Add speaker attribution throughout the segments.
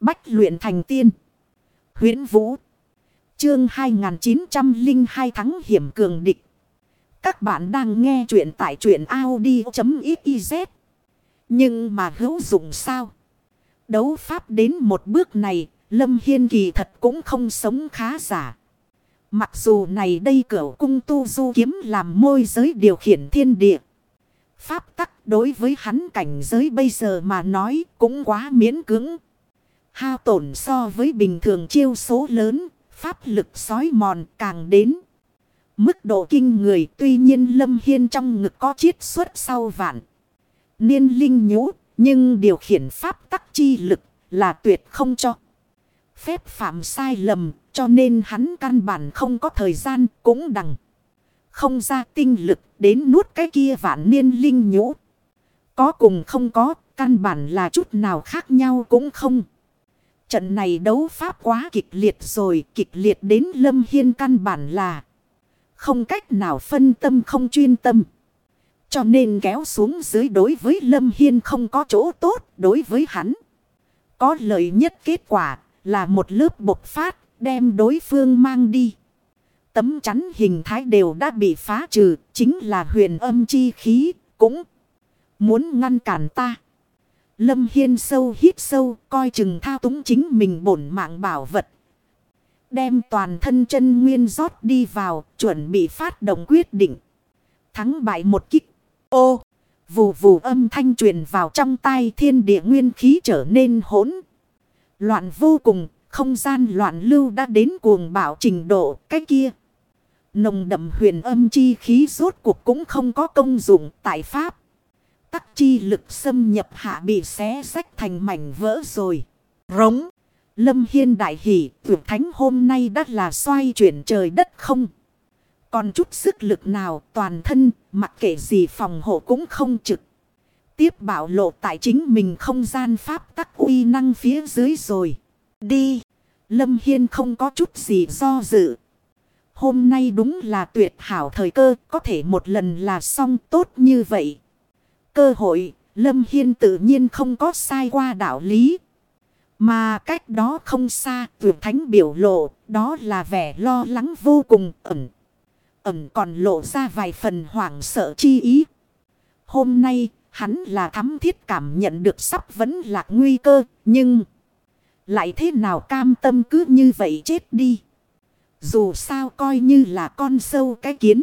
Speaker 1: Bách luyện thành tiên. huyễn Vũ. Chương 2902 thắng hiểm cường địch. Các bạn đang nghe truyện tại truyện Audi.xyz. Nhưng mà hữu dụng sao? Đấu pháp đến một bước này, Lâm Hiên kỳ thật cũng không sống khá giả. Mặc dù này đây cửa cung tu du kiếm làm môi giới điều khiển thiên địa. Pháp tắc đối với hắn cảnh giới bây giờ mà nói cũng quá miễn cưỡng. Hao tổn so với bình thường chiêu số lớn, pháp lực sói mòn càng đến. Mức độ kinh người tuy nhiên Lâm Hiên trong ngực có chiết xuất sau vạn. Niên linh nhũ, nhưng điều khiển pháp tắc chi lực là tuyệt không cho. Phép phạm sai lầm, cho nên hắn căn bản không có thời gian cũng đằng. Không ra tinh lực đến nuốt cái kia vạn niên linh nhũ. Có cùng không có, căn bản là chút nào khác nhau cũng không. Trận này đấu pháp quá kịch liệt rồi, kịch liệt đến Lâm Hiên căn bản là không cách nào phân tâm không chuyên tâm. Cho nên kéo xuống dưới đối với Lâm Hiên không có chỗ tốt đối với hắn. Có lợi nhất kết quả là một lớp bộc phát đem đối phương mang đi. Tấm chắn hình thái đều đã bị phá trừ, chính là huyền âm chi khí, cũng muốn ngăn cản ta. Lâm Hiên sâu hít sâu, coi chừng thao túng chính mình bổn mạng bảo vật. Đem toàn thân chân nguyên rót đi vào, chuẩn bị phát động quyết định. Thắng bại một kích. Ô, vù vù âm thanh truyền vào trong tai thiên địa nguyên khí trở nên hỗn. Loạn vô cùng, không gian loạn lưu đã đến cuồng bạo trình độ cái kia. Nồng đậm huyền âm chi khí rốt cuộc cũng không có công dụng tại Pháp. Tắc chi lực xâm nhập hạ bị xé sách thành mảnh vỡ rồi. Rống. Lâm Hiên đại hỷ tuyệt thánh hôm nay đã là xoay chuyển trời đất không. Còn chút sức lực nào toàn thân mặc kệ gì phòng hộ cũng không trực. Tiếp bảo lộ tại chính mình không gian pháp tắc uy năng phía dưới rồi. Đi. Lâm Hiên không có chút gì do dự. Hôm nay đúng là tuyệt hảo thời cơ, có thể một lần là xong tốt như vậy. Cơ hội, Lâm Hiên tự nhiên không có sai qua đạo lý. Mà cách đó không xa, tuyệt thánh biểu lộ, đó là vẻ lo lắng vô cùng ẩn. Ẩn còn lộ ra vài phần hoảng sợ chi ý. Hôm nay, hắn là thắm thiết cảm nhận được sắp vẫn lạc nguy cơ, nhưng... Lại thế nào cam tâm cứ như vậy chết đi. Dù sao coi như là con sâu cái kiến.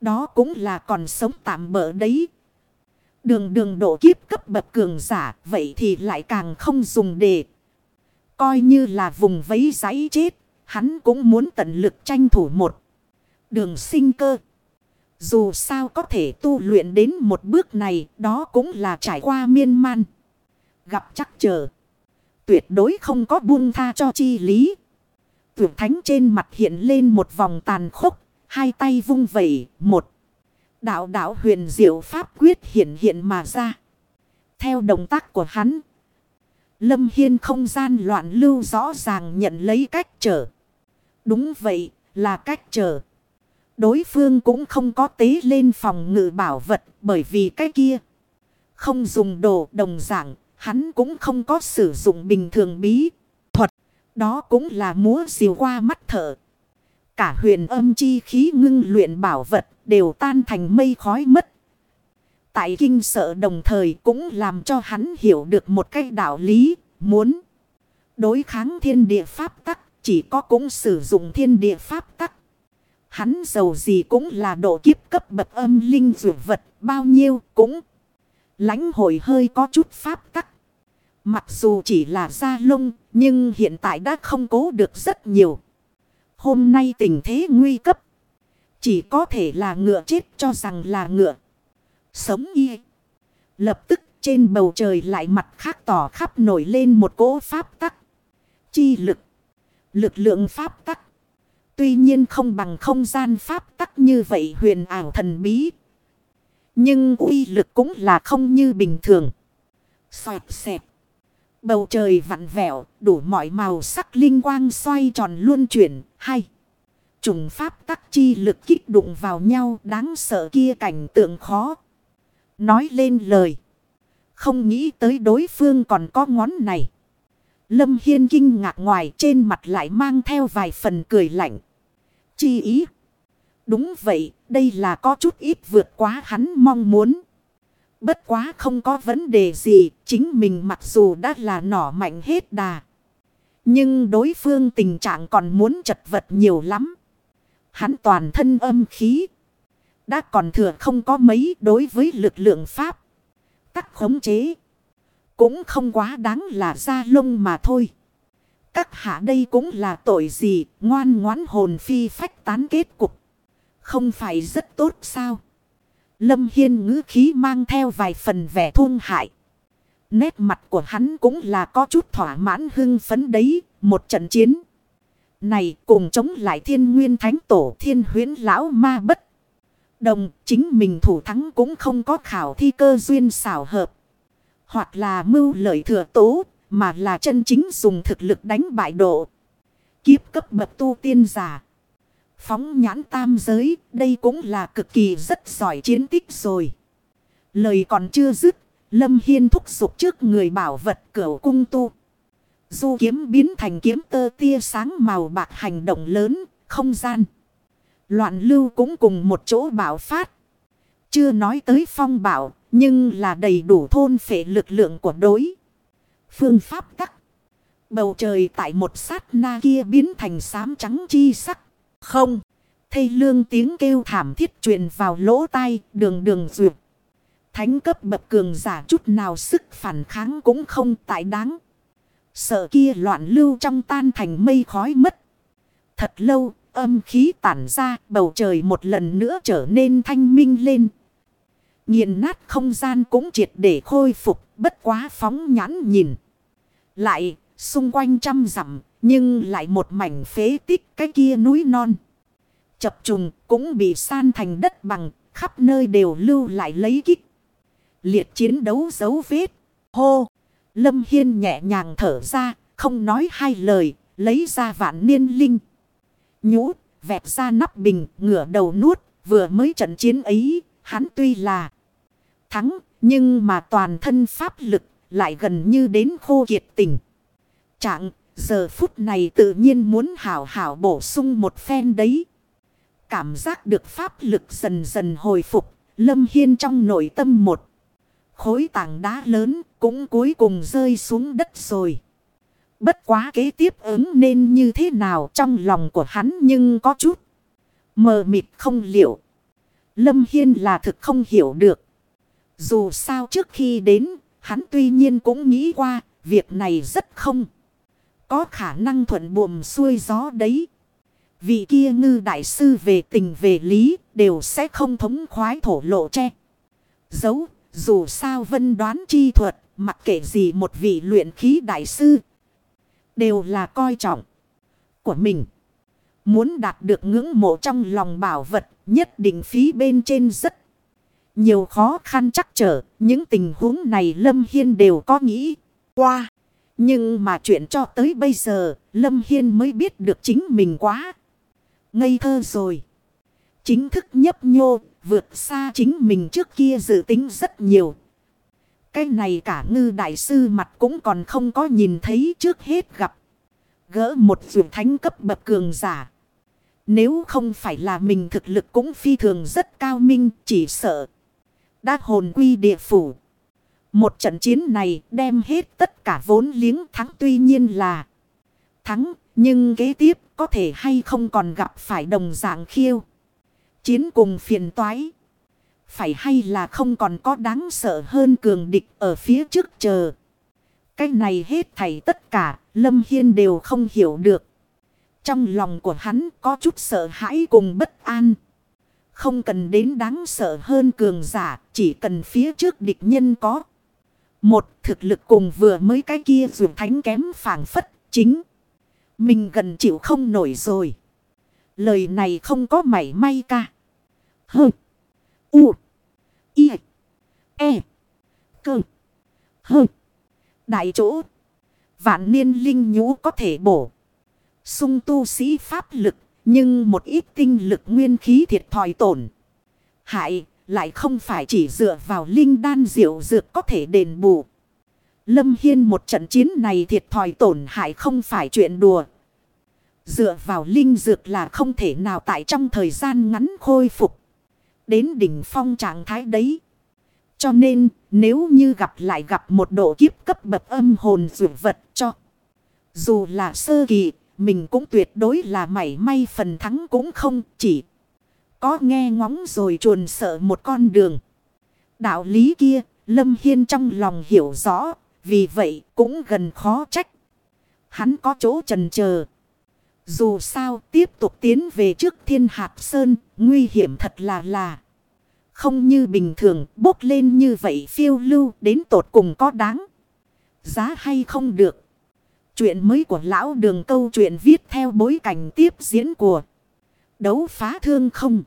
Speaker 1: Đó cũng là còn sống tạm bỡ đấy. Đường đường độ kiếp cấp bậc cường giả. Vậy thì lại càng không dùng để. Coi như là vùng vấy giấy chết. Hắn cũng muốn tận lực tranh thủ một. Đường sinh cơ. Dù sao có thể tu luyện đến một bước này. Đó cũng là trải qua miên man. Gặp chắc chờ. Tuyệt đối không có buông tha cho chi lý. Tuyệt thánh trên mặt hiện lên một vòng tàn khốc. Hai tay vung vẩy. Một. Đạo đạo huyền diệu pháp quyết hiện hiện mà ra. Theo động tác của hắn. Lâm Hiên không gian loạn lưu rõ ràng nhận lấy cách trở. Đúng vậy, là cách trở. Đối phương cũng không có tế lên phòng ngự bảo vật bởi vì cái kia. Không dùng đồ đồng dạng, Hắn cũng không có sử dụng bình thường bí thuật. Đó cũng là múa diều qua mắt thở. Cả huyền âm chi khí ngưng luyện bảo vật đều tan thành mây khói mất. Tại kinh sợ đồng thời cũng làm cho hắn hiểu được một cái đạo lý, muốn đối kháng thiên địa pháp tắc, chỉ có cũng sử dụng thiên địa pháp tắc. Hắn giàu gì cũng là độ kiếp cấp bậc âm linh dụ vật, bao nhiêu cũng lãnh hội hơi có chút pháp tắc. Mặc dù chỉ là da lông, nhưng hiện tại đã không cố được rất nhiều. Hôm nay tình thế nguy cấp. Chỉ có thể là ngựa chết cho rằng là ngựa. Sống y. Lập tức trên bầu trời lại mặt khác tỏ khắp nổi lên một cỗ pháp tắc. Chi lực. Lực lượng pháp tắc. Tuy nhiên không bằng không gian pháp tắc như vậy huyền ảo thần bí. Nhưng uy lực cũng là không như bình thường. Xoẹt xẹp. Bầu trời vặn vẹo, đủ mọi màu sắc linh quang xoay tròn luôn chuyển, hay. Trùng pháp tắc chi lực kích đụng vào nhau đáng sợ kia cảnh tượng khó. Nói lên lời. Không nghĩ tới đối phương còn có ngón này. Lâm Hiên kinh ngạc ngoài trên mặt lại mang theo vài phần cười lạnh. Chi ý. Đúng vậy, đây là có chút ít vượt quá hắn mong muốn. Bất quá không có vấn đề gì, chính mình mặc dù đã là nỏ mạnh hết đà. Nhưng đối phương tình trạng còn muốn chật vật nhiều lắm. Hắn toàn thân âm khí. Đã còn thừa không có mấy đối với lực lượng Pháp. các khống chế. Cũng không quá đáng là ra lông mà thôi. Các hạ đây cũng là tội gì, ngoan ngoãn hồn phi phách tán kết cục. Không phải rất tốt sao? Lâm Hiên ngữ khí mang theo vài phần vẻ thương hại. Nét mặt của hắn cũng là có chút thỏa mãn hưng phấn đấy, một trận chiến. Này cùng chống lại thiên nguyên thánh tổ thiên huyến lão ma bất. Đồng chính mình thủ thắng cũng không có khảo thi cơ duyên xảo hợp. Hoặc là mưu lợi thừa tố mà là chân chính dùng thực lực đánh bại độ. Kiếp cấp bậc tu tiên giả. Phóng nhãn tam giới, đây cũng là cực kỳ rất giỏi chiến tích rồi. Lời còn chưa dứt, Lâm Hiên thúc giục trước người bảo vật cửu cung tu. Du kiếm biến thành kiếm tơ tia sáng màu bạc hành động lớn, không gian. Loạn lưu cũng cùng một chỗ bảo phát. Chưa nói tới phong bảo, nhưng là đầy đủ thôn phệ lực lượng của đối. Phương pháp tắc. Bầu trời tại một sát na kia biến thành xám trắng chi sắc. Không. Thây lương tiếng kêu thảm thiết truyền vào lỗ tai, đường đường duyệt. Thánh cấp bậc cường giả chút nào sức phản kháng cũng không tại đáng. Sợ kia loạn lưu trong tan thành mây khói mất. Thật lâu, âm khí tản ra, bầu trời một lần nữa trở nên thanh minh lên. Nhìn nát không gian cũng triệt để khôi phục, bất quá phóng nhãn nhìn. Lại xung quanh trăm dặm nhưng lại một mảnh phế tích cái kia núi non. Chập trùng cũng bị san thành đất bằng, khắp nơi đều lưu lại lấy kích. Liệt chiến đấu dấu vết. Hô! Lâm Hiên nhẹ nhàng thở ra, không nói hai lời, lấy ra vạn niên linh. Nhũ, vẹt ra nắp bình, ngửa đầu nuốt, vừa mới trận chiến ấy, hắn tuy là thắng, nhưng mà toàn thân pháp lực lại gần như đến khô kiệt tình. Trạng Giờ phút này tự nhiên muốn hảo hảo bổ sung một phen đấy. Cảm giác được pháp lực dần dần hồi phục. Lâm Hiên trong nội tâm một. Khối tảng đá lớn cũng cuối cùng rơi xuống đất rồi. Bất quá kế tiếp ứng nên như thế nào trong lòng của hắn nhưng có chút. Mờ mịt không liệu. Lâm Hiên là thực không hiểu được. Dù sao trước khi đến, hắn tuy nhiên cũng nghĩ qua, việc này rất không có khả năng thuận buồm xuôi gió đấy. Vị kia ngư đại sư về tình về lý đều sẽ không thống khoái thổ lộ che. Giấu, dù sao vân đoán chi thuật, mặc kệ gì một vị luyện khí đại sư. Đều là coi trọng của mình. Muốn đạt được ngưỡng mộ trong lòng bảo vật nhất định phí bên trên rất nhiều khó khăn chắc trở. Những tình huống này Lâm Hiên đều có nghĩ qua. Nhưng mà chuyện cho tới bây giờ, Lâm Hiên mới biết được chính mình quá. Ngây thơ rồi. Chính thức nhấp nhô, vượt xa chính mình trước kia dự tính rất nhiều. Cái này cả ngư đại sư mặt cũng còn không có nhìn thấy trước hết gặp. Gỡ một vượt thánh cấp bậc cường giả. Nếu không phải là mình thực lực cũng phi thường rất cao minh, chỉ sợ. Đã hồn quy địa phủ. Một trận chiến này đem hết tất cả vốn liếng thắng tuy nhiên là thắng, nhưng kế tiếp có thể hay không còn gặp phải đồng dạng khiêu. Chiến cùng phiền toái. Phải hay là không còn có đáng sợ hơn cường địch ở phía trước chờ. Cái này hết thảy tất cả, Lâm Hiên đều không hiểu được. Trong lòng của hắn có chút sợ hãi cùng bất an. Không cần đến đáng sợ hơn cường giả, chỉ cần phía trước địch nhân có. Một thực lực cùng vừa mới cái kia dù thánh kém phản phất chính. Mình gần chịu không nổi rồi. Lời này không có mảy may ca. Hơ. U. I. E. Cơ. Hơ. Đại chỗ. Vạn niên linh nhũ có thể bổ. Sung tu sĩ pháp lực. Nhưng một ít tinh lực nguyên khí thiệt thòi tổn. Hại lại không phải chỉ dựa vào linh đan diệu dược có thể đền bù. Lâm Hiên một trận chiến này thiệt thòi tổn hại không phải chuyện đùa. Dựa vào linh dược là không thể nào tại trong thời gian ngắn khôi phục. Đến đỉnh phong trạng thái đấy. Cho nên nếu như gặp lại gặp một độ kiếp cấp bậc âm hồn dụ vật cho. Dù là sơ kỳ, mình cũng tuyệt đối là mảy may phần thắng cũng không chỉ. Có nghe ngóng rồi chuồn sợ một con đường. Đạo lý kia, Lâm Hiên trong lòng hiểu rõ, vì vậy cũng gần khó trách. Hắn có chỗ trần chờ Dù sao tiếp tục tiến về trước thiên hạp sơn, nguy hiểm thật là là. Không như bình thường bốc lên như vậy phiêu lưu đến tột cùng có đáng. Giá hay không được. Chuyện mới của lão đường câu chuyện viết theo bối cảnh tiếp diễn của đấu phá thương không.